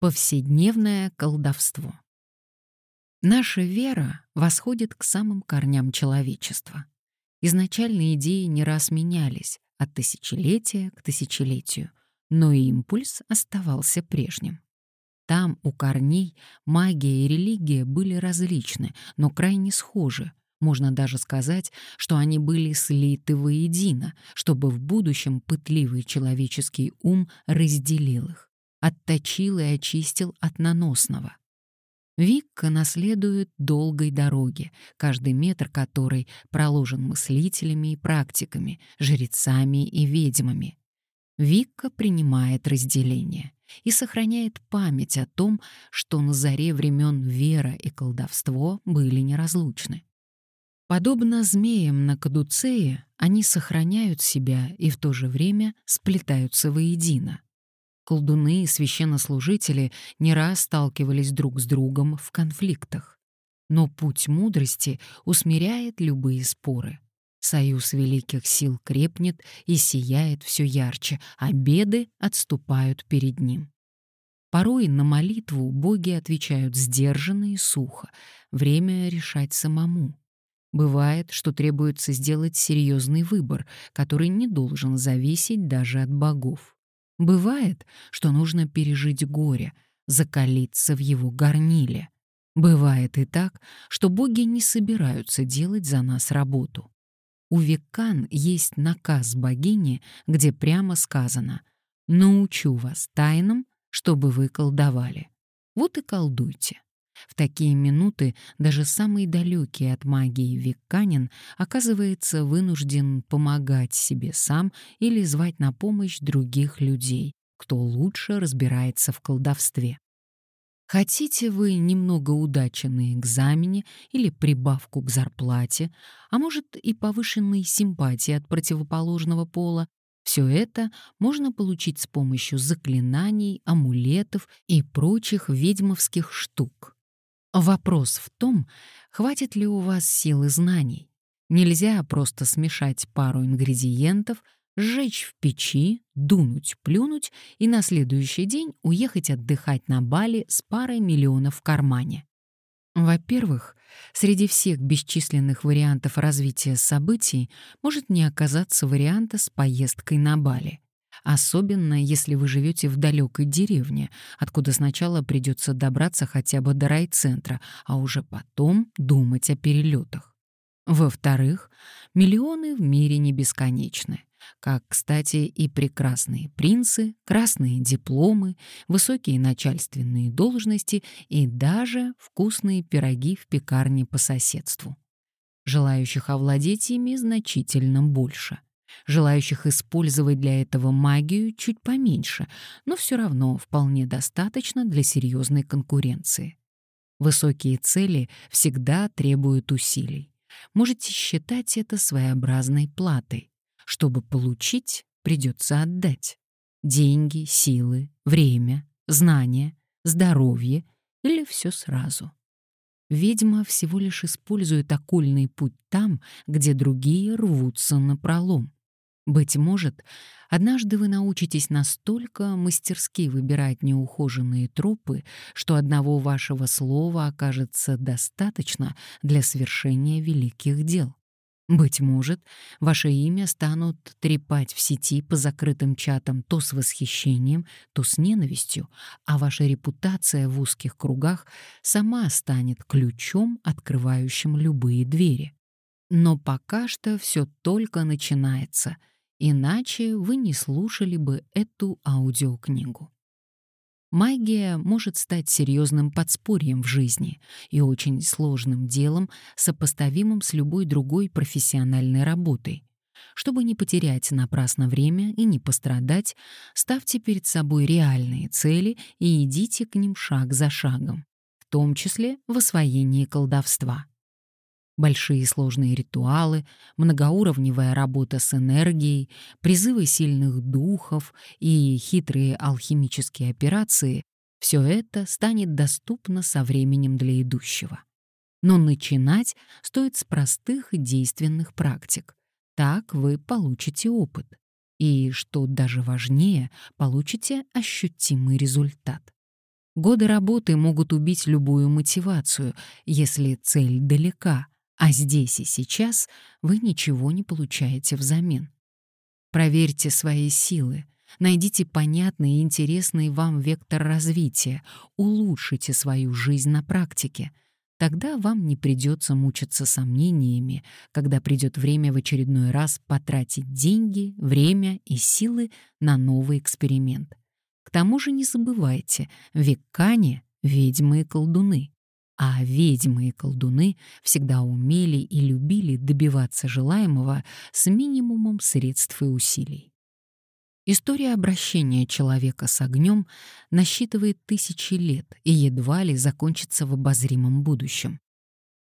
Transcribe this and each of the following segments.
Повседневное колдовство. Наша вера восходит к самым корням человечества. Изначальные идеи не раз менялись от тысячелетия к тысячелетию, но импульс оставался прежним. Там, у корней, магия и религия были различны, но крайне схожи. Можно даже сказать, что они были слиты воедино, чтобы в будущем пытливый человеческий ум разделил их отточил и очистил от наносного. Викка наследует долгой дороги, каждый метр которой проложен мыслителями и практиками, жрецами и ведьмами. Викка принимает разделение и сохраняет память о том, что на заре времен вера и колдовство были неразлучны. Подобно змеям на кадуцее, они сохраняют себя и в то же время сплетаются воедино колдуны и священнослужители не раз сталкивались друг с другом в конфликтах. Но путь мудрости усмиряет любые споры. Союз великих сил крепнет и сияет все ярче, а беды отступают перед ним. Порой на молитву боги отвечают сдержанно и сухо, время решать самому. Бывает, что требуется сделать серьезный выбор, который не должен зависеть даже от богов. Бывает, что нужно пережить горе, закалиться в его горниле. Бывает и так, что боги не собираются делать за нас работу. У Векан есть наказ богини, где прямо сказано «Научу вас тайнам, чтобы вы колдовали». Вот и колдуйте. В такие минуты даже самый далекий от магии векканин оказывается вынужден помогать себе сам или звать на помощь других людей, кто лучше разбирается в колдовстве. Хотите вы немного удачи на экзамене или прибавку к зарплате, а может и повышенной симпатии от противоположного пола, все это можно получить с помощью заклинаний, амулетов и прочих ведьмовских штук. Вопрос в том, хватит ли у вас сил и знаний. Нельзя просто смешать пару ингредиентов, сжечь в печи, дунуть, плюнуть и на следующий день уехать отдыхать на Бали с парой миллионов в кармане. Во-первых, среди всех бесчисленных вариантов развития событий может не оказаться варианта с поездкой на Бали особенно если вы живете в далекой деревне, откуда сначала придется добраться хотя бы до райцентра, а уже потом думать о перелетах. Во-вторых, миллионы в мире не бесконечны. Как, кстати, и прекрасные принцы, красные дипломы, высокие начальственные должности и даже вкусные пироги в пекарне по соседству. Желающих овладеть ими значительно больше — Желающих использовать для этого магию чуть поменьше, но все равно вполне достаточно для серьезной конкуренции. Высокие цели всегда требуют усилий. Можете считать это своеобразной платой. Чтобы получить, придется отдать. Деньги, силы, время, знания, здоровье или все сразу. Ведьма всего лишь использует окольный путь там, где другие рвутся на пролом. Быть может, однажды вы научитесь настолько мастерски выбирать неухоженные тропы, что одного вашего слова окажется достаточно для свершения великих дел. Быть может, ваше имя станут трепать в сети по закрытым чатам то с восхищением, то с ненавистью, а ваша репутация в узких кругах сама станет ключом, открывающим любые двери. Но пока что все только начинается — Иначе вы не слушали бы эту аудиокнигу. Магия может стать серьезным подспорьем в жизни и очень сложным делом, сопоставимым с любой другой профессиональной работой. Чтобы не потерять напрасно время и не пострадать, ставьте перед собой реальные цели и идите к ним шаг за шагом, в том числе в освоении колдовства большие сложные ритуалы, многоуровневая работа с энергией, призывы сильных духов и хитрые алхимические операции — все это станет доступно со временем для идущего. Но начинать стоит с простых действенных практик. Так вы получите опыт. И, что даже важнее, получите ощутимый результат. Годы работы могут убить любую мотивацию, если цель далека, а здесь и сейчас вы ничего не получаете взамен. Проверьте свои силы, найдите понятный и интересный вам вектор развития, улучшите свою жизнь на практике. Тогда вам не придется мучиться сомнениями, когда придет время в очередной раз потратить деньги, время и силы на новый эксперимент. К тому же не забывайте, в Веккане — ведьмы и колдуны. А ведьмы и колдуны всегда умели и любили добиваться желаемого с минимумом средств и усилий. История обращения человека с огнем насчитывает тысячи лет и едва ли закончится в обозримом будущем.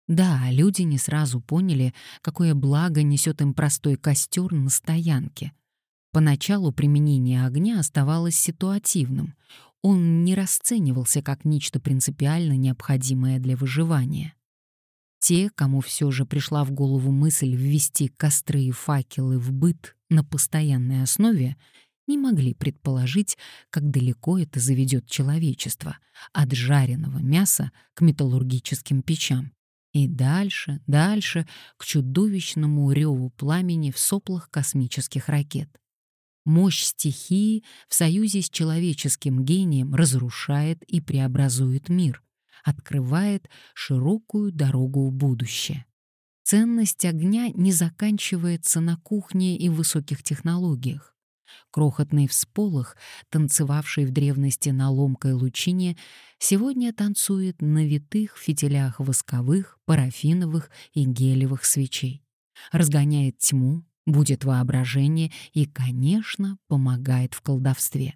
Да, люди не сразу поняли, какое благо несет им простой костер на стоянке — Поначалу применение огня оставалось ситуативным. Он не расценивался как нечто принципиально необходимое для выживания. Те, кому все же пришла в голову мысль ввести костры и факелы в быт на постоянной основе, не могли предположить, как далеко это заведет человечество от жареного мяса к металлургическим печам. И дальше, дальше к чудовищному реву пламени в соплах космических ракет. Мощь стихии в союзе с человеческим гением разрушает и преобразует мир, открывает широкую дорогу в будущее. Ценность огня не заканчивается на кухне и высоких технологиях. Крохотный всполох, танцевавший в древности на ломкой лучине, сегодня танцует на витых фитилях восковых, парафиновых и гелевых свечей. Разгоняет тьму, будет воображение и, конечно, помогает в колдовстве.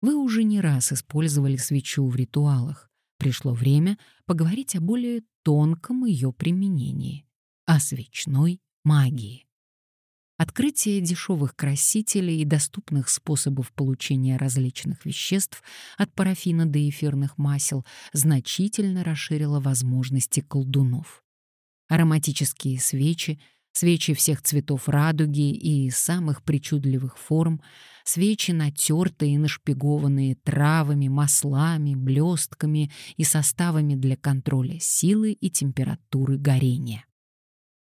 Вы уже не раз использовали свечу в ритуалах. Пришло время поговорить о более тонком ее применении — о свечной магии. Открытие дешевых красителей и доступных способов получения различных веществ от парафина до эфирных масел значительно расширило возможности колдунов. Ароматические свечи — свечи всех цветов радуги и самых причудливых форм, свечи натертые и нашпигованные травами, маслами, блестками и составами для контроля силы и температуры горения.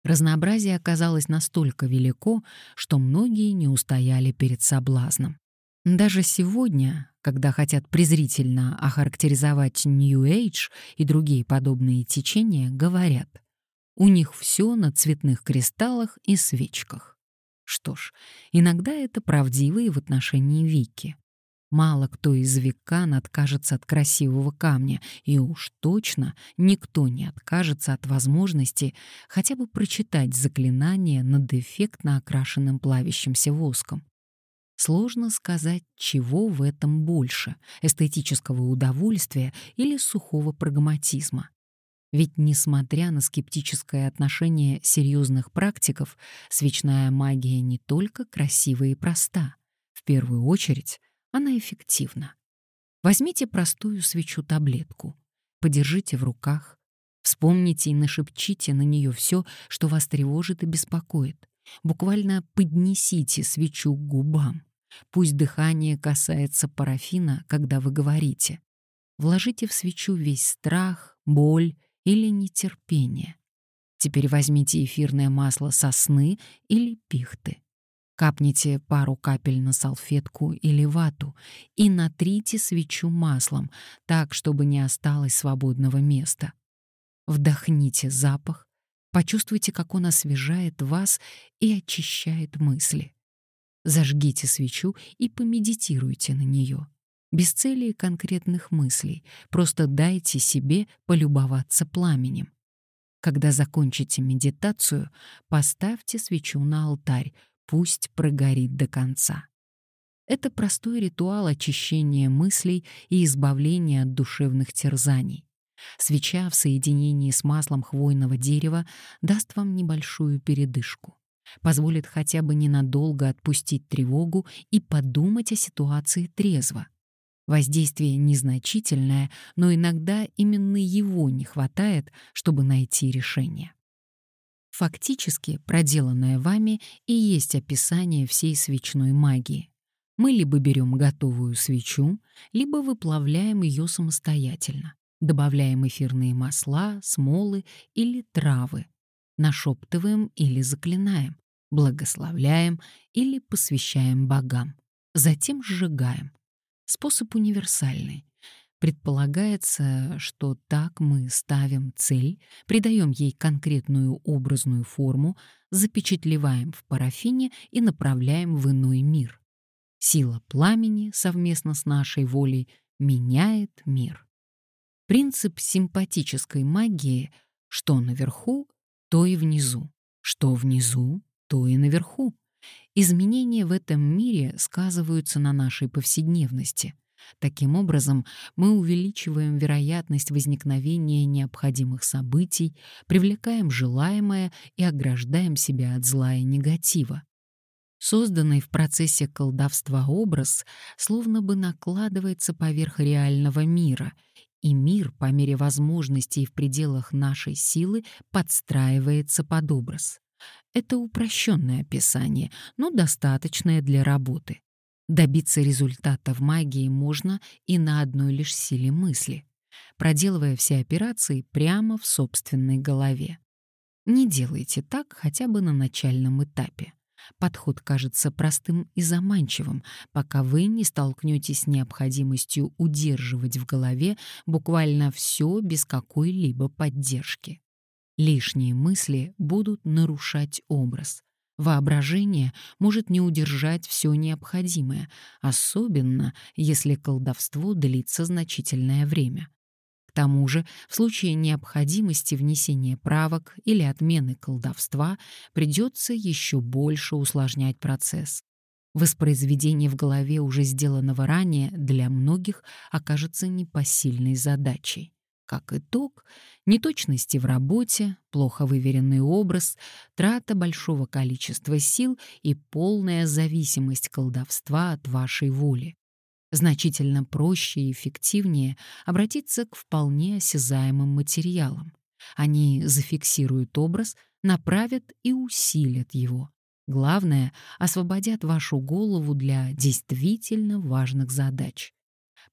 Разнообразие оказалось настолько велико, что многие не устояли перед соблазном. Даже сегодня, когда хотят презрительно охарактеризовать New Age и другие подобные течения, говорят — у них все на цветных кристаллах и свечках. Что ж, иногда это правдиво и в отношении Вики. Мало кто из векан откажется от красивого камня, и уж точно никто не откажется от возможности хотя бы прочитать заклинание над эффектно окрашенным плавящимся воском. Сложно сказать, чего в этом больше — эстетического удовольствия или сухого прагматизма. Ведь, несмотря на скептическое отношение серьезных практиков, свечная магия не только красива и проста. В первую очередь, она эффективна. Возьмите простую свечу-таблетку, подержите в руках, вспомните и нашепчите на нее все, что вас тревожит и беспокоит. Буквально поднесите свечу к губам. Пусть дыхание касается парафина, когда вы говорите. Вложите в свечу весь страх, боль, или нетерпение. Теперь возьмите эфирное масло сосны или пихты. Капните пару капель на салфетку или вату и натрите свечу маслом, так, чтобы не осталось свободного места. Вдохните запах, почувствуйте, как он освежает вас и очищает мысли. Зажгите свечу и помедитируйте на нее без цели и конкретных мыслей, просто дайте себе полюбоваться пламенем. Когда закончите медитацию, поставьте свечу на алтарь, пусть прогорит до конца. Это простой ритуал очищения мыслей и избавления от душевных терзаний. Свеча в соединении с маслом хвойного дерева даст вам небольшую передышку, позволит хотя бы ненадолго отпустить тревогу и подумать о ситуации трезво. Воздействие незначительное, но иногда именно его не хватает, чтобы найти решение. Фактически, проделанное вами и есть описание всей свечной магии. Мы либо берем готовую свечу, либо выплавляем ее самостоятельно, добавляем эфирные масла, смолы или травы, нашептываем или заклинаем, благословляем или посвящаем богам, затем сжигаем. Способ универсальный. Предполагается, что так мы ставим цель, придаем ей конкретную образную форму, запечатлеваем в парафине и направляем в иной мир. Сила пламени совместно с нашей волей меняет мир. Принцип симпатической магии — что наверху, то и внизу, что внизу, то и наверху. Изменения в этом мире сказываются на нашей повседневности — Таким образом, мы увеличиваем вероятность возникновения необходимых событий, привлекаем желаемое и ограждаем себя от зла и негатива. Созданный в процессе колдовства образ словно бы накладывается поверх реального мира, и мир по мере возможностей в пределах нашей силы подстраивается под образ. Это упрощенное описание, но достаточное для работы. Добиться результата в магии можно и на одной лишь силе мысли, проделывая все операции прямо в собственной голове. Не делайте так хотя бы на начальном этапе. Подход кажется простым и заманчивым, пока вы не столкнетесь с необходимостью удерживать в голове буквально все без какой-либо поддержки. Лишние мысли будут нарушать образ, Воображение может не удержать все необходимое, особенно если колдовство длится значительное время. К тому же, в случае необходимости внесения правок или отмены колдовства придется еще больше усложнять процесс. Воспроизведение в голове уже сделанного ранее для многих окажется непосильной задачей. Как итог, неточности в работе, плохо выверенный образ, трата большого количества сил и полная зависимость колдовства от вашей воли. Значительно проще и эффективнее обратиться к вполне осязаемым материалам. Они зафиксируют образ, направят и усилят его. Главное, освободят вашу голову для действительно важных задач.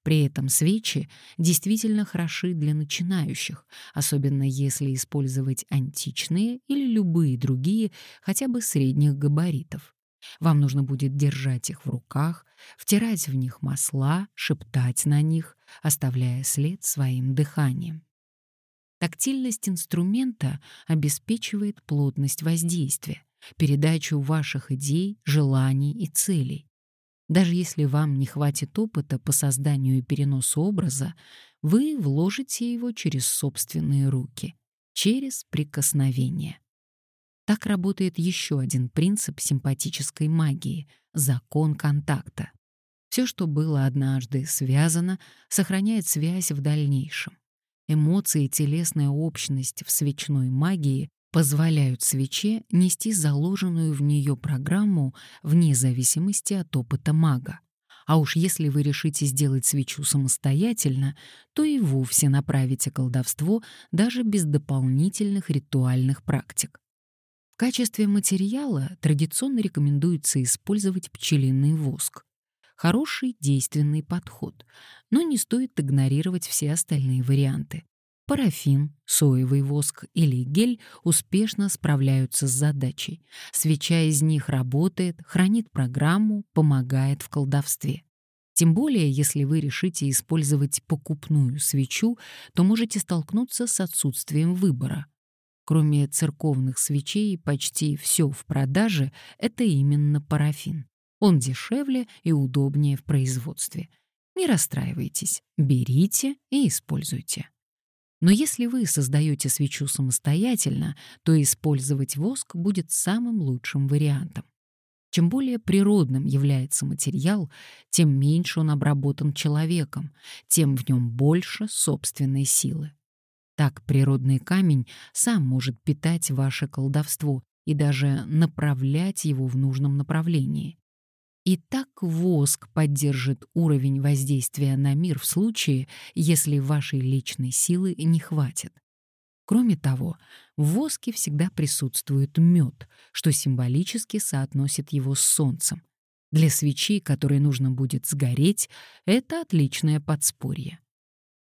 При этом свечи действительно хороши для начинающих, особенно если использовать античные или любые другие, хотя бы средних габаритов. Вам нужно будет держать их в руках, втирать в них масла, шептать на них, оставляя след своим дыханием. Тактильность инструмента обеспечивает плотность воздействия, передачу ваших идей, желаний и целей. Даже если вам не хватит опыта по созданию и переносу образа, вы вложите его через собственные руки, через прикосновение. Так работает еще один принцип симпатической магии — закон контакта. Все, что было однажды связано, сохраняет связь в дальнейшем. Эмоции и телесная общность в свечной магии позволяют свече нести заложенную в нее программу вне зависимости от опыта мага. А уж если вы решите сделать свечу самостоятельно, то и вовсе направите колдовство даже без дополнительных ритуальных практик. В качестве материала традиционно рекомендуется использовать пчелиный воск. Хороший действенный подход, но не стоит игнорировать все остальные варианты. Парафин, соевый воск или гель успешно справляются с задачей. Свеча из них работает, хранит программу, помогает в колдовстве. Тем более, если вы решите использовать покупную свечу, то можете столкнуться с отсутствием выбора. Кроме церковных свечей, почти все в продаже — это именно парафин. Он дешевле и удобнее в производстве. Не расстраивайтесь, берите и используйте. Но если вы создаете свечу самостоятельно, то использовать воск будет самым лучшим вариантом. Чем более природным является материал, тем меньше он обработан человеком, тем в нем больше собственной силы. Так природный камень сам может питать ваше колдовство и даже направлять его в нужном направлении. И так воск поддержит уровень воздействия на мир в случае, если вашей личной силы не хватит. Кроме того, в воске всегда присутствует мед, что символически соотносит его с солнцем. Для свечи, которой нужно будет сгореть, это отличное подспорье.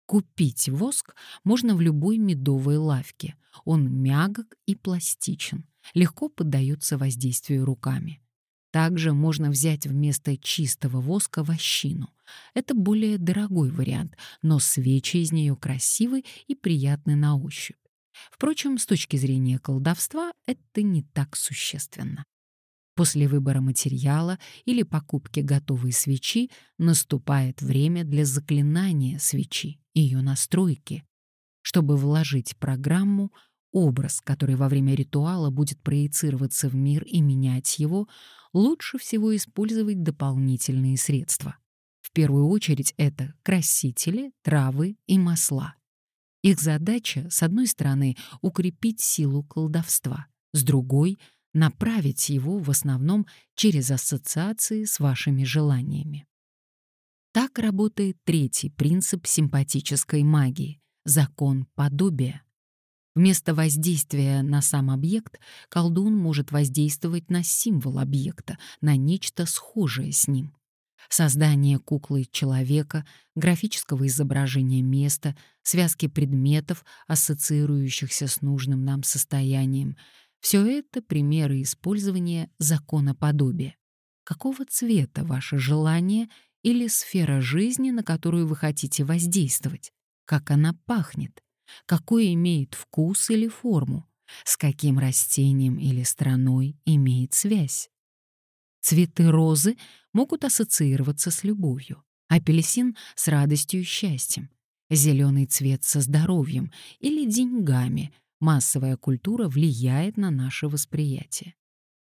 Купить воск можно в любой медовой лавке. Он мягок и пластичен, легко поддается воздействию руками. Также можно взять вместо чистого воска вощину. Это более дорогой вариант, но свечи из нее красивы и приятны на ощупь. Впрочем, с точки зрения колдовства это не так существенно. После выбора материала или покупки готовой свечи наступает время для заклинания свечи, ее настройки. Чтобы вложить программу, образ, который во время ритуала будет проецироваться в мир и менять его, лучше всего использовать дополнительные средства. В первую очередь это красители, травы и масла. Их задача, с одной стороны, укрепить силу колдовства, с другой — направить его в основном через ассоциации с вашими желаниями. Так работает третий принцип симпатической магии — закон подобия. Вместо воздействия на сам объект колдун может воздействовать на символ объекта, на нечто схожее с ним. Создание куклы человека, графического изображения места, связки предметов, ассоциирующихся с нужным нам состоянием — все это примеры использования закона подобия. Какого цвета ваше желание или сфера жизни, на которую вы хотите воздействовать? Как она пахнет? Какой имеет вкус или форму? С каким растением или страной имеет связь? Цветы розы могут ассоциироваться с любовью, апельсин — с радостью и счастьем, зеленый цвет со здоровьем или деньгами — Массовая культура влияет на наше восприятие.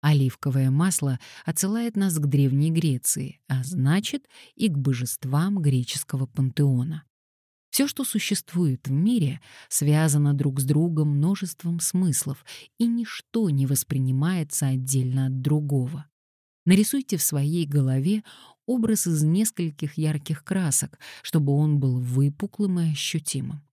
Оливковое масло отсылает нас к Древней Греции, а значит и к божествам греческого пантеона. Все, что существует в мире, связано друг с другом множеством смыслов, и ничто не воспринимается отдельно от другого. Нарисуйте в своей голове образ из нескольких ярких красок, чтобы он был выпуклым и ощутимым.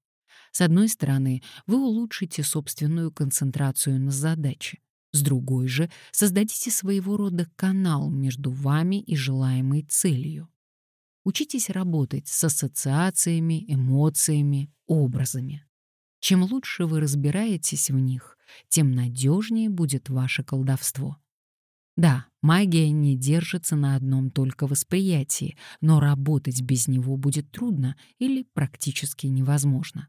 С одной стороны, вы улучшите собственную концентрацию на задаче. С другой же, создадите своего рода канал между вами и желаемой целью. Учитесь работать с ассоциациями, эмоциями, образами. Чем лучше вы разбираетесь в них, тем надежнее будет ваше колдовство. Да, магия не держится на одном только восприятии, но работать без него будет трудно или практически невозможно.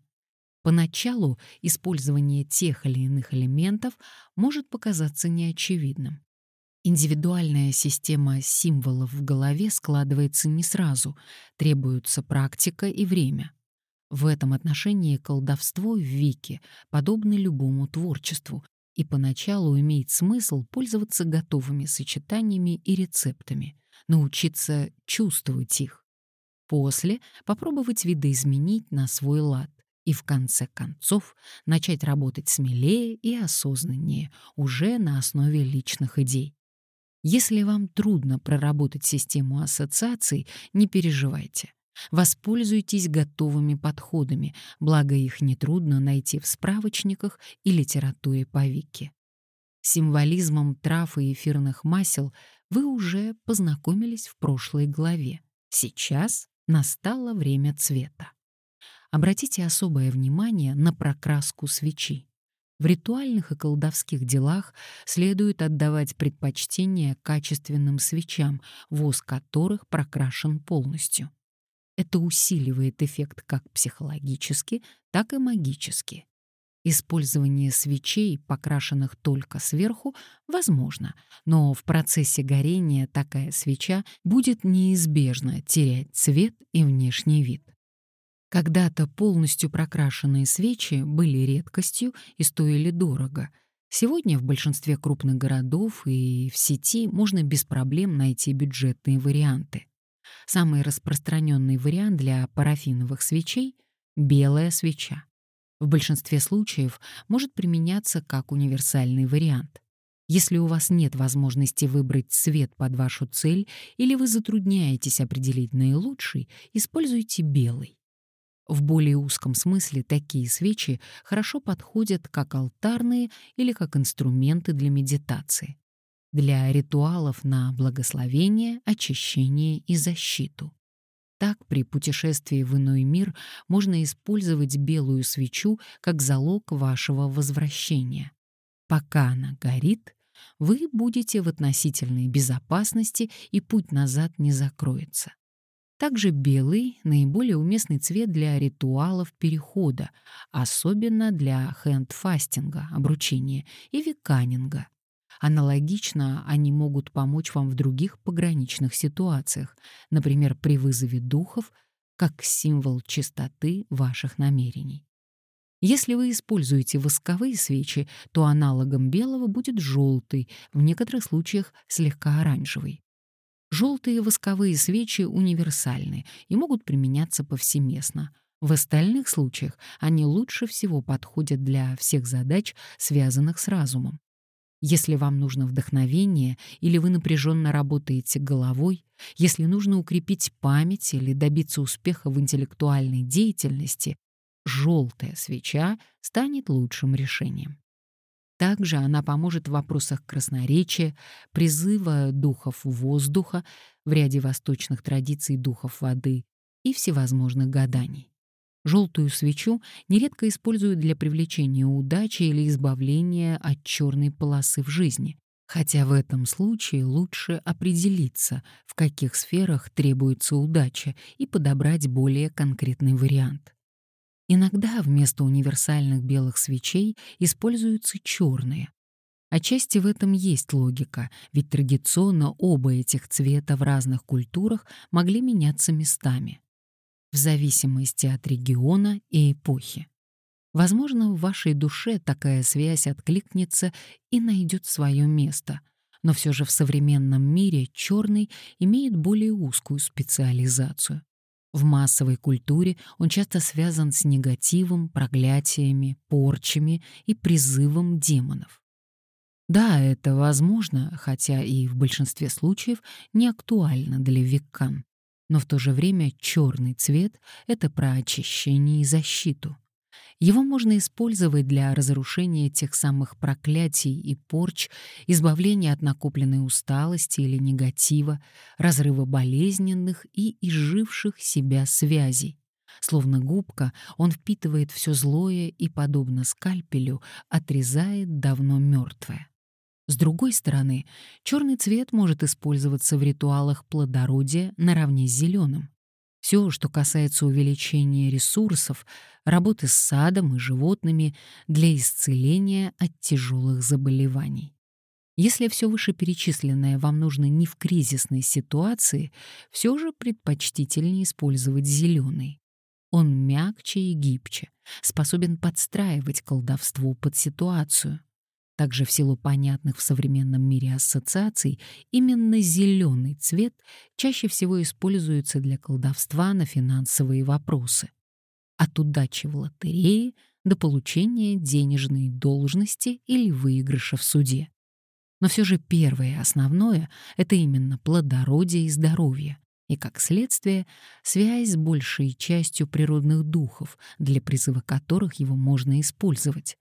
Поначалу использование тех или иных элементов может показаться неочевидным. Индивидуальная система символов в голове складывается не сразу, требуется практика и время. В этом отношении колдовство в Вике подобно любому творчеству, и поначалу имеет смысл пользоваться готовыми сочетаниями и рецептами, научиться чувствовать их. После попробовать видоизменить на свой лад и в конце концов начать работать смелее и осознаннее, уже на основе личных идей. Если вам трудно проработать систему ассоциаций, не переживайте. Воспользуйтесь готовыми подходами, благо их нетрудно найти в справочниках и литературе по Вики. Символизмом трав и эфирных масел вы уже познакомились в прошлой главе. Сейчас настало время цвета обратите особое внимание на прокраску свечи. В ритуальных и колдовских делах следует отдавать предпочтение качественным свечам, воск которых прокрашен полностью. Это усиливает эффект как психологически, так и магически. Использование свечей, покрашенных только сверху, возможно, но в процессе горения такая свеча будет неизбежно терять цвет и внешний вид. Когда-то полностью прокрашенные свечи были редкостью и стоили дорого. Сегодня в большинстве крупных городов и в сети можно без проблем найти бюджетные варианты. Самый распространенный вариант для парафиновых свечей — белая свеча. В большинстве случаев может применяться как универсальный вариант. Если у вас нет возможности выбрать цвет под вашу цель или вы затрудняетесь определить наилучший, используйте белый. В более узком смысле такие свечи хорошо подходят как алтарные или как инструменты для медитации. для ритуалов на благословение, очищение и защиту. Так, при путешествии в иной мир можно использовать белую свечу как залог вашего возвращения. Пока она горит, вы будете в относительной безопасности и путь назад не закроется. Также белый — наиболее уместный цвет для ритуалов перехода, особенно для хендфастинга, обручения, и виканинга. Аналогично они могут помочь вам в других пограничных ситуациях, например, при вызове духов, как символ чистоты ваших намерений. Если вы используете восковые свечи, то аналогом белого будет желтый, в некоторых случаях слегка оранжевый. Желтые восковые свечи универсальны и могут применяться повсеместно. В остальных случаях они лучше всего подходят для всех задач, связанных с разумом. Если вам нужно вдохновение или вы напряженно работаете головой, если нужно укрепить память или добиться успеха в интеллектуальной деятельности, желтая свеча станет лучшим решением. Также она поможет в вопросах красноречия, призыва духов воздуха, в ряде восточных традиций духов воды и всевозможных гаданий. Желтую свечу нередко используют для привлечения удачи или избавления от черной полосы в жизни, хотя в этом случае лучше определиться, в каких сферах требуется удача, и подобрать более конкретный вариант. Иногда вместо универсальных белых свечей используются черные. Отчасти в этом есть логика, ведь традиционно оба этих цвета в разных культурах могли меняться местами, в зависимости от региона и эпохи. Возможно, в вашей душе такая связь откликнется и найдет свое место, но все же в современном мире черный имеет более узкую специализацию. В массовой культуре он часто связан с негативом, проклятиями, порчами и призывом демонов. Да, это возможно, хотя и в большинстве случаев не актуально для веккан. Но в то же время черный цвет — это про очищение и защиту. Его можно использовать для разрушения тех самых проклятий и порч, избавления от накопленной усталости или негатива, разрыва болезненных и изживших себя связей. Словно губка, он впитывает все злое и, подобно скальпелю, отрезает давно мертвое. С другой стороны, черный цвет может использоваться в ритуалах плодородия наравне с зеленым. Все, что касается увеличения ресурсов, работы с садом и животными для исцеления от тяжелых заболеваний. Если все вышеперечисленное вам нужно не в кризисной ситуации, все же предпочтительнее использовать зеленый. Он мягче и гибче, способен подстраивать колдовство под ситуацию. Также в силу понятных в современном мире ассоциаций, именно зеленый цвет чаще всего используется для колдовства на финансовые вопросы. От удачи в лотерее до получения денежной должности или выигрыша в суде. Но все же первое основное — это именно плодородие и здоровье, и, как следствие, связь с большей частью природных духов, для призыва которых его можно использовать.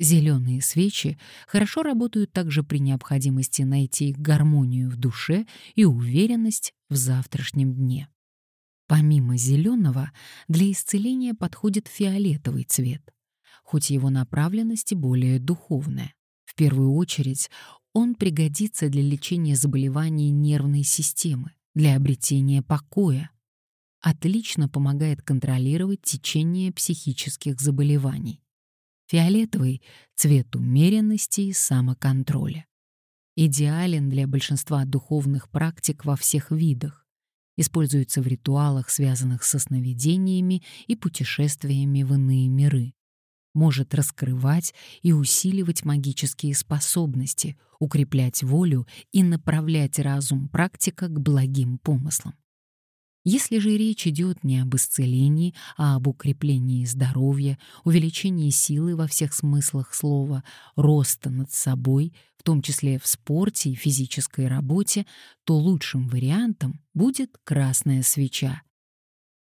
Зеленые свечи хорошо работают также при необходимости найти гармонию в душе и уверенность в завтрашнем дне. Помимо зеленого, для исцеления подходит фиолетовый цвет, хоть его направленность и более духовная. В первую очередь, он пригодится для лечения заболеваний нервной системы, для обретения покоя. Отлично помогает контролировать течение психических заболеваний. Фиолетовый — цвет умеренности и самоконтроля. Идеален для большинства духовных практик во всех видах. Используется в ритуалах, связанных со сновидениями и путешествиями в иные миры. Может раскрывать и усиливать магические способности, укреплять волю и направлять разум практика к благим помыслам. Если же речь идет не об исцелении, а об укреплении здоровья, увеличении силы во всех смыслах слова, роста над собой, в том числе в спорте и физической работе, то лучшим вариантом будет красная свеча.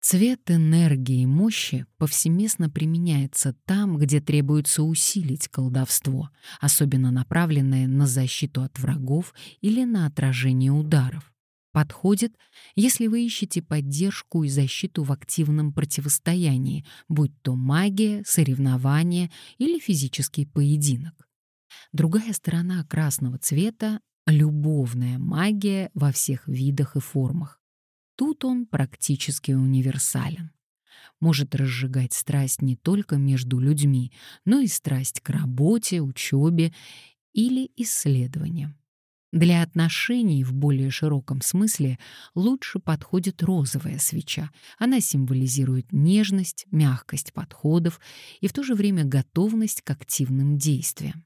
Цвет энергии и мощи повсеместно применяется там, где требуется усилить колдовство, особенно направленное на защиту от врагов или на отражение ударов. Подходит, если вы ищете поддержку и защиту в активном противостоянии, будь то магия, соревнование или физический поединок. Другая сторона красного цвета — любовная магия во всех видах и формах. Тут он практически универсален. Может разжигать страсть не только между людьми, но и страсть к работе, учебе или исследованиям. Для отношений в более широком смысле лучше подходит розовая свеча. Она символизирует нежность, мягкость подходов и в то же время готовность к активным действиям.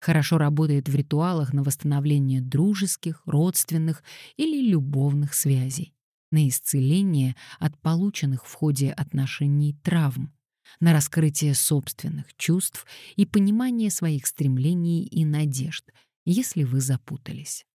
Хорошо работает в ритуалах на восстановление дружеских, родственных или любовных связей на исцеление от полученных в ходе отношений травм, на раскрытие собственных чувств и понимание своих стремлений и надежд, если вы запутались.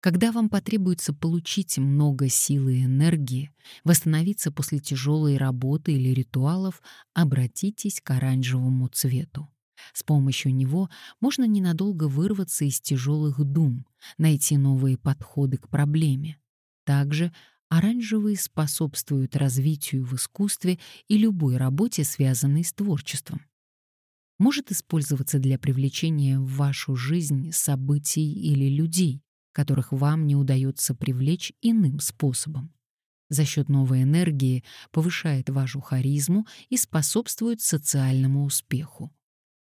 Когда вам потребуется получить много силы и энергии, восстановиться после тяжелой работы или ритуалов, обратитесь к оранжевому цвету. С помощью него можно ненадолго вырваться из тяжелых дум, найти новые подходы к проблеме. Также оранжевые способствуют развитию в искусстве и любой работе, связанной с творчеством. Может использоваться для привлечения в вашу жизнь событий или людей, которых вам не удается привлечь иным способом. За счет новой энергии повышает вашу харизму и способствует социальному успеху.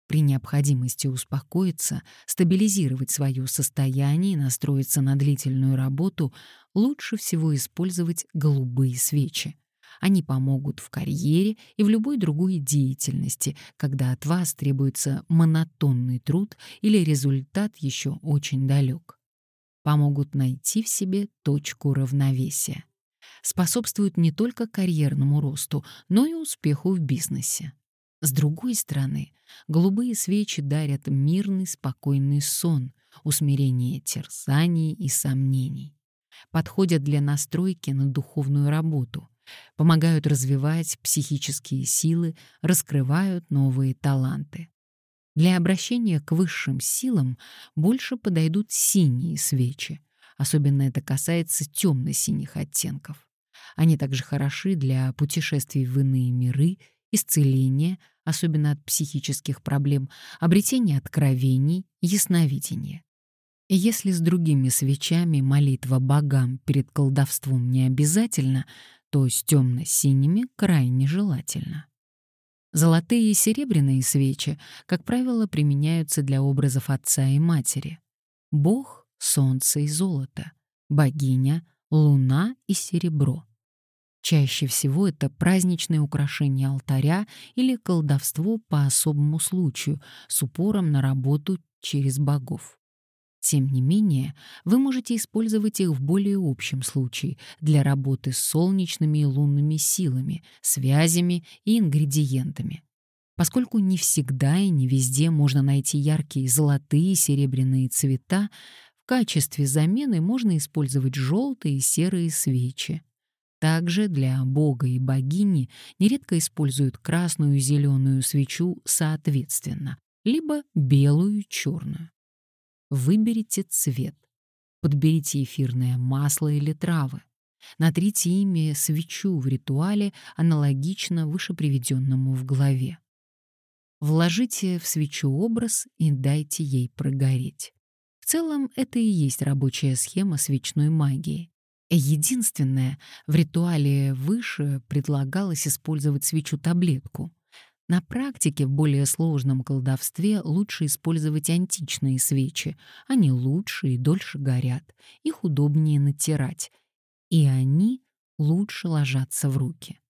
При необходимости успокоиться, стабилизировать свое состояние и настроиться на длительную работу, лучше всего использовать голубые свечи. Они помогут в карьере и в любой другой деятельности, когда от вас требуется монотонный труд или результат еще очень далек. Помогут найти в себе точку равновесия. Способствуют не только карьерному росту, но и успеху в бизнесе. С другой стороны, голубые свечи дарят мирный, спокойный сон, усмирение терзаний и сомнений. Подходят для настройки на духовную работу, помогают развивать психические силы, раскрывают новые таланты. Для обращения к высшим силам больше подойдут синие свечи, особенно это касается темно-синих оттенков. Они также хороши для путешествий в иные миры исцеления, особенно от психических проблем, обретения откровений, ясновидения. Если с другими свечами молитва богам перед колдовством не обязательно, то с темно-синими крайне желательно. Золотые и серебряные свечи, как правило, применяются для образов отца и матери. Бог — солнце и золото, богиня — луна и серебро. Чаще всего это праздничные украшения алтаря или колдовство по особому случаю с упором на работу через богов. Тем не менее, вы можете использовать их в более общем случае для работы с солнечными и лунными силами, связями и ингредиентами. Поскольку не всегда и не везде можно найти яркие золотые и серебряные цвета, в качестве замены можно использовать желтые и серые свечи. Также для бога и богини нередко используют красную и зеленую свечу соответственно, либо белую и черную. Выберите цвет. Подберите эфирное масло или травы. Натрите ими свечу в ритуале, аналогично вышеприведенному в главе. Вложите в свечу образ и дайте ей прогореть. В целом, это и есть рабочая схема свечной магии. Единственное, в ритуале выше предлагалось использовать свечу-таблетку. На практике в более сложном колдовстве лучше использовать античные свечи. Они лучше и дольше горят, их удобнее натирать. И они лучше ложатся в руки.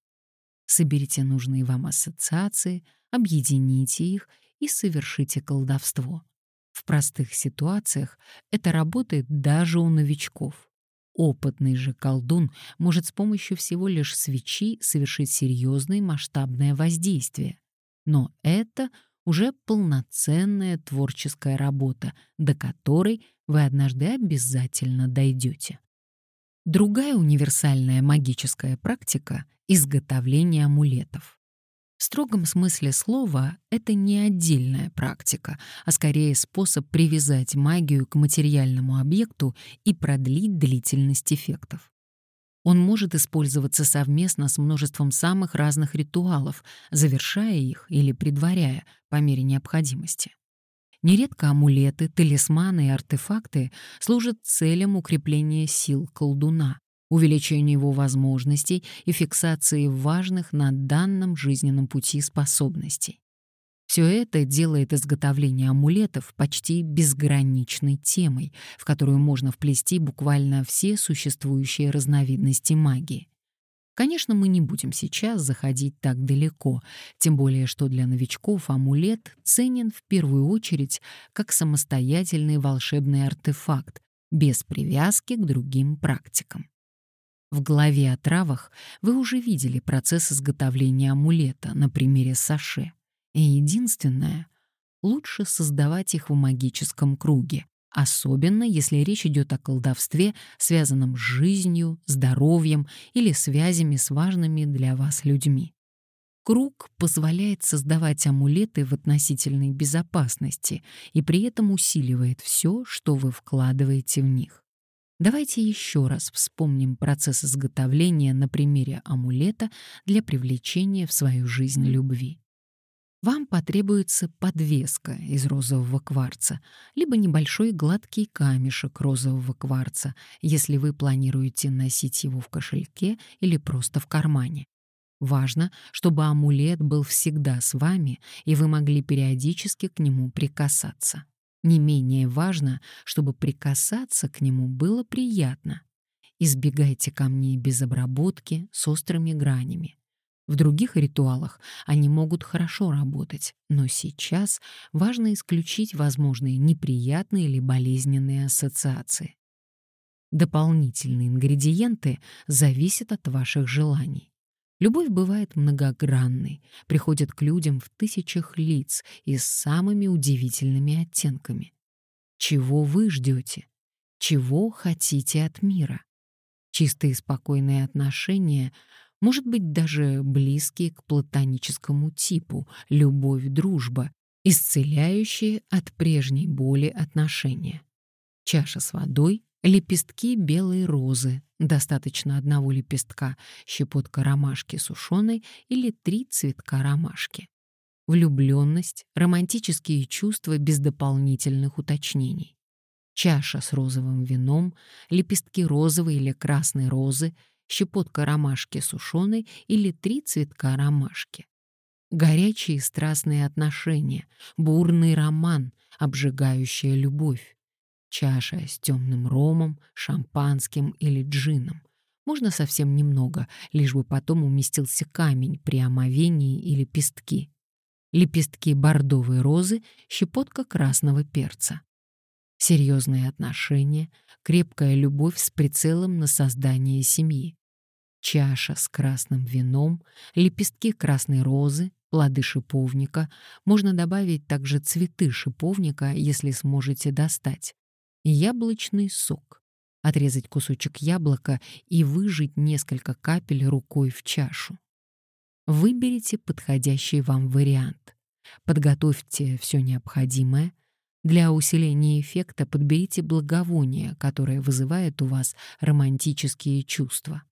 Соберите нужные вам ассоциации, объедините их и совершите колдовство. В простых ситуациях это работает даже у новичков. Опытный же колдун может с помощью всего лишь свечи совершить серьезное масштабное воздействие. Но это уже полноценная творческая работа, до которой вы однажды обязательно дойдете. Другая универсальная магическая практика — изготовление амулетов. В строгом смысле слова это не отдельная практика, а скорее способ привязать магию к материальному объекту и продлить длительность эффектов. Он может использоваться совместно с множеством самых разных ритуалов, завершая их или предваряя по мере необходимости. Нередко амулеты, талисманы и артефакты служат целям укрепления сил колдуна, увеличению его возможностей и фиксации важных на данном жизненном пути способностей. Все это делает изготовление амулетов почти безграничной темой, в которую можно вплести буквально все существующие разновидности магии. Конечно, мы не будем сейчас заходить так далеко, тем более что для новичков амулет ценен в первую очередь как самостоятельный волшебный артефакт, без привязки к другим практикам. В главе о травах вы уже видели процесс изготовления амулета на примере саше. И единственное, лучше создавать их в магическом круге, особенно если речь идет о колдовстве, связанном с жизнью, здоровьем или связями с важными для вас людьми. Круг позволяет создавать амулеты в относительной безопасности и при этом усиливает все, что вы вкладываете в них. Давайте еще раз вспомним процесс изготовления на примере амулета для привлечения в свою жизнь любви вам потребуется подвеска из розового кварца, либо небольшой гладкий камешек розового кварца, если вы планируете носить его в кошельке или просто в кармане. Важно, чтобы амулет был всегда с вами, и вы могли периодически к нему прикасаться. Не менее важно, чтобы прикасаться к нему было приятно. Избегайте камней без обработки с острыми гранями. В других ритуалах они могут хорошо работать, но сейчас важно исключить возможные неприятные или болезненные ассоциации. Дополнительные ингредиенты зависят от ваших желаний. Любовь бывает многогранной, приходит к людям в тысячах лиц и с самыми удивительными оттенками. Чего вы ждете? Чего хотите от мира? Чистые спокойные отношения может быть даже близкие к платоническому типу любовь, дружба, исцеляющие от прежней боли отношения. Чаша с водой, лепестки белой розы, достаточно одного лепестка, щепотка ромашки сушеной или три цветка ромашки. Влюбленность, романтические чувства без дополнительных уточнений. Чаша с розовым вином, лепестки розовой или красной розы, щепотка ромашки сушеной или три цветка ромашки. Горячие страстные отношения, бурный роман, обжигающая любовь. Чаша с темным ромом, шампанским или джином. Можно совсем немного, лишь бы потом уместился камень при омовении и лепестки. Лепестки бордовой розы, щепотка красного перца. Серьезные отношения, крепкая любовь с прицелом на создание семьи. Чаша с красным вином, лепестки красной розы, плоды шиповника. Можно добавить также цветы шиповника, если сможете достать. Яблочный сок. Отрезать кусочек яблока и выжать несколько капель рукой в чашу. Выберите подходящий вам вариант. Подготовьте все необходимое — для усиления эффекта подберите благовоние, которое вызывает у вас романтические чувства.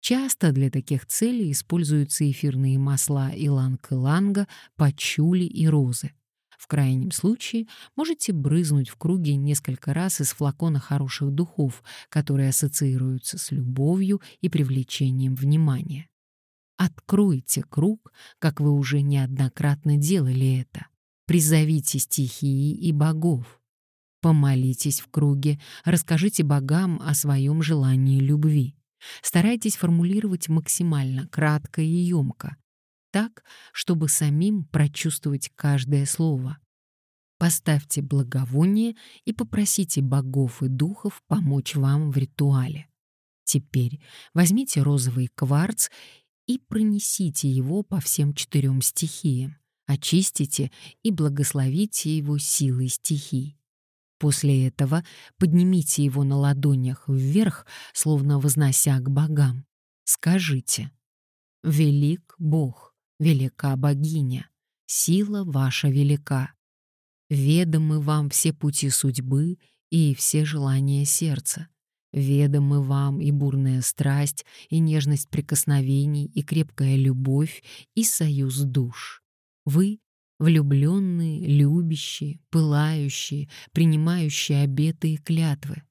Часто для таких целей используются эфирные масла иланг-иланга, пачули и розы. В крайнем случае можете брызнуть в круге несколько раз из флакона хороших духов, которые ассоциируются с любовью и привлечением внимания. Откройте круг, как вы уже неоднократно делали это. Призовите стихии и богов. Помолитесь в круге, расскажите богам о своем желании любви. Старайтесь формулировать максимально кратко и емко, так, чтобы самим прочувствовать каждое слово. Поставьте благовоние и попросите богов и духов помочь вам в ритуале. Теперь возьмите розовый кварц и пронесите его по всем четырем стихиям очистите и благословите его силой стихий. После этого поднимите его на ладонях вверх, словно вознося к богам. Скажите «Велик Бог, велика богиня, сила ваша велика. Ведомы вам все пути судьбы и все желания сердца. Ведомы вам и бурная страсть, и нежность прикосновений, и крепкая любовь, и союз душ. Вы — влюбленные, любящие, пылающие, принимающие обеты и клятвы.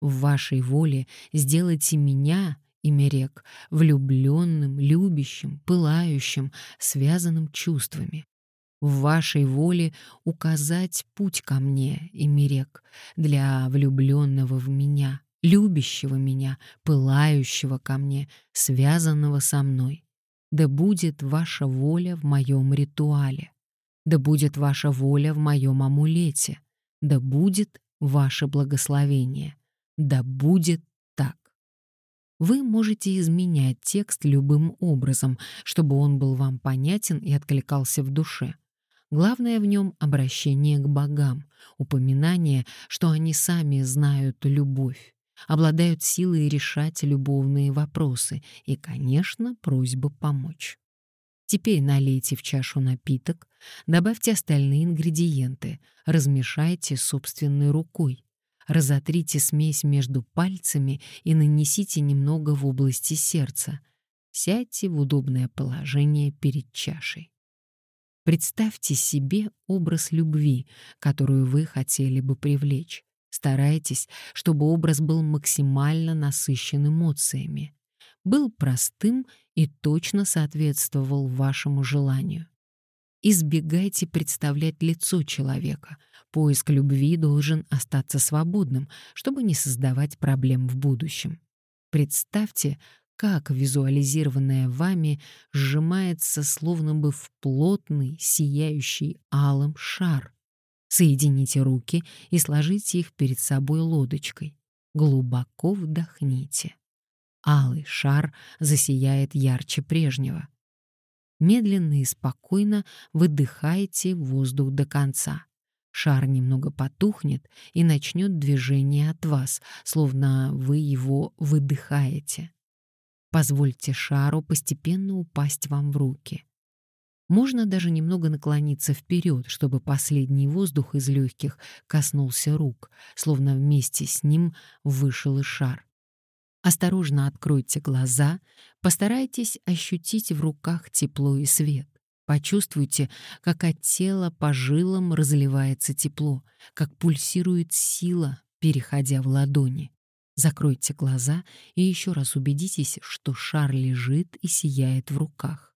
В вашей воле сделайте меня, имя рек, влюбленным, любящим, пылающим, связанным чувствами. В вашей воле указать путь ко мне, имя рек, для влюбленного в меня, любящего меня, пылающего ко мне, связанного со мной. Да будет ваша воля в моем ритуале. Да будет ваша воля в моем амулете. Да будет ваше благословение. Да будет так. Вы можете изменять текст любым образом, чтобы он был вам понятен и откликался в душе. Главное в нем обращение к богам, упоминание, что они сами знают любовь обладают силой решать любовные вопросы и, конечно, просьба помочь. Теперь налейте в чашу напиток, добавьте остальные ингредиенты, размешайте собственной рукой, разотрите смесь между пальцами и нанесите немного в области сердца. Сядьте в удобное положение перед чашей. Представьте себе образ любви, которую вы хотели бы привлечь. Старайтесь, чтобы образ был максимально насыщен эмоциями, был простым и точно соответствовал вашему желанию. Избегайте представлять лицо человека. Поиск любви должен остаться свободным, чтобы не создавать проблем в будущем. Представьте, как визуализированное вами сжимается словно бы в плотный, сияющий алым шар. Соедините руки и сложите их перед собой лодочкой. Глубоко вдохните. Алый шар засияет ярче прежнего. Медленно и спокойно выдыхайте воздух до конца. Шар немного потухнет и начнет движение от вас, словно вы его выдыхаете. Позвольте шару постепенно упасть вам в руки. Можно даже немного наклониться вперед, чтобы последний воздух из легких коснулся рук, словно вместе с ним вышел и шар. Осторожно откройте глаза, постарайтесь ощутить в руках тепло и свет. Почувствуйте, как от тела по жилам разливается тепло, как пульсирует сила, переходя в ладони. Закройте глаза и еще раз убедитесь, что шар лежит и сияет в руках.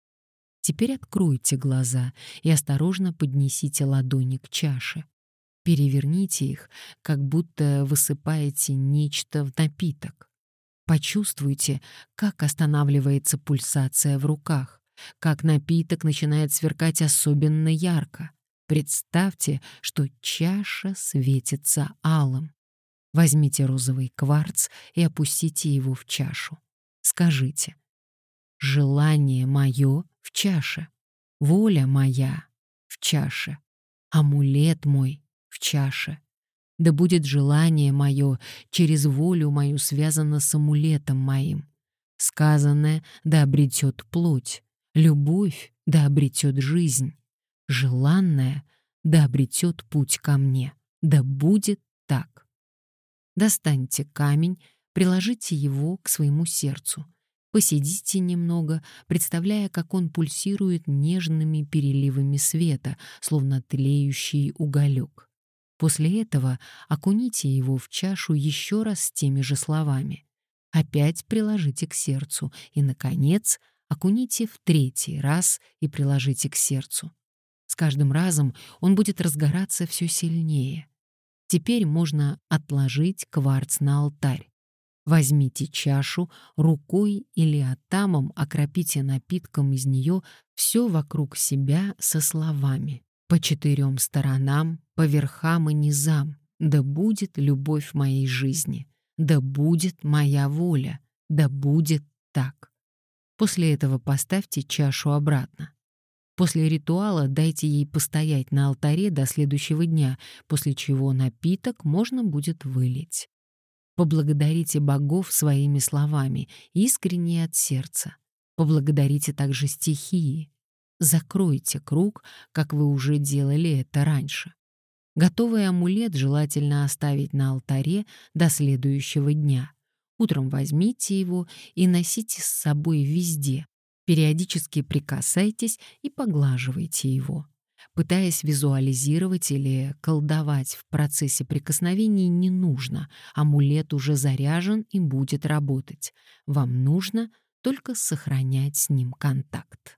Теперь откройте глаза и осторожно поднесите ладони к чаше. Переверните их, как будто высыпаете нечто в напиток. Почувствуйте, как останавливается пульсация в руках, как напиток начинает сверкать особенно ярко. Представьте, что чаша светится алым. Возьмите розовый кварц и опустите его в чашу. Скажите «Желание мое в чаше, воля моя в чаше, амулет мой в чаше. Да будет желание мое через волю мою связано с амулетом моим. Сказанное да обретет плоть, любовь да обретет жизнь, желанное да обретет путь ко мне. Да будет так. Достаньте камень, приложите его к своему сердцу Посидите немного, представляя, как он пульсирует нежными переливами света, словно тлеющий уголек. После этого окуните его в чашу еще раз с теми же словами. Опять приложите к сердцу и, наконец, окуните в третий раз и приложите к сердцу. С каждым разом он будет разгораться все сильнее. Теперь можно отложить кварц на алтарь. Возьмите чашу, рукой или атамом окропите напитком из нее все вокруг себя со словами. По четырем сторонам, по верхам и низам, да будет любовь моей жизни, да будет моя воля, да будет так. После этого поставьте чашу обратно. После ритуала дайте ей постоять на алтаре до следующего дня, после чего напиток можно будет вылить. Поблагодарите богов своими словами, искренне от сердца. Поблагодарите также стихии. Закройте круг, как вы уже делали это раньше. Готовый амулет желательно оставить на алтаре до следующего дня. Утром возьмите его и носите с собой везде. Периодически прикасайтесь и поглаживайте его. Пытаясь визуализировать или колдовать в процессе прикосновений не нужно. Амулет уже заряжен и будет работать. Вам нужно только сохранять с ним контакт.